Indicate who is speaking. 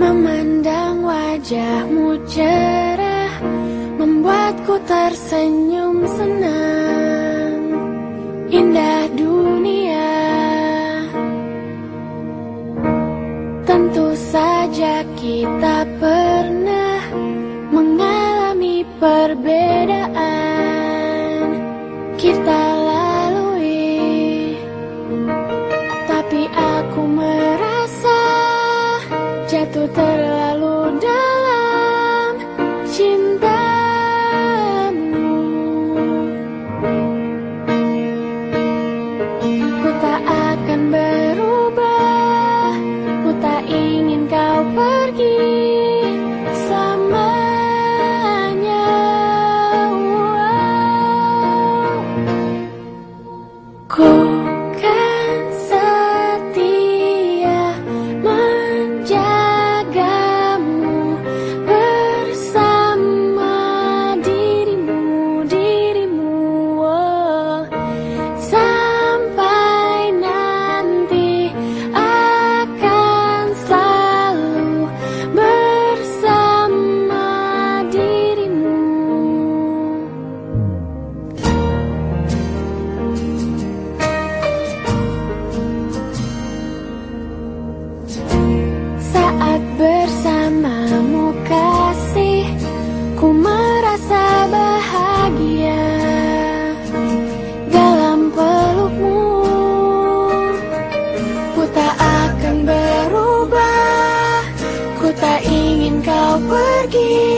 Speaker 1: Memandang wajahmu cerah Membuatku tersenyum senang. Indah dunia. Tentu saja kita pernah Mengalami perbedaan. Kita Ku merasa bahagia Dalam pelukmu. Ku tak akan berubah. Ku tak ingin kau pergi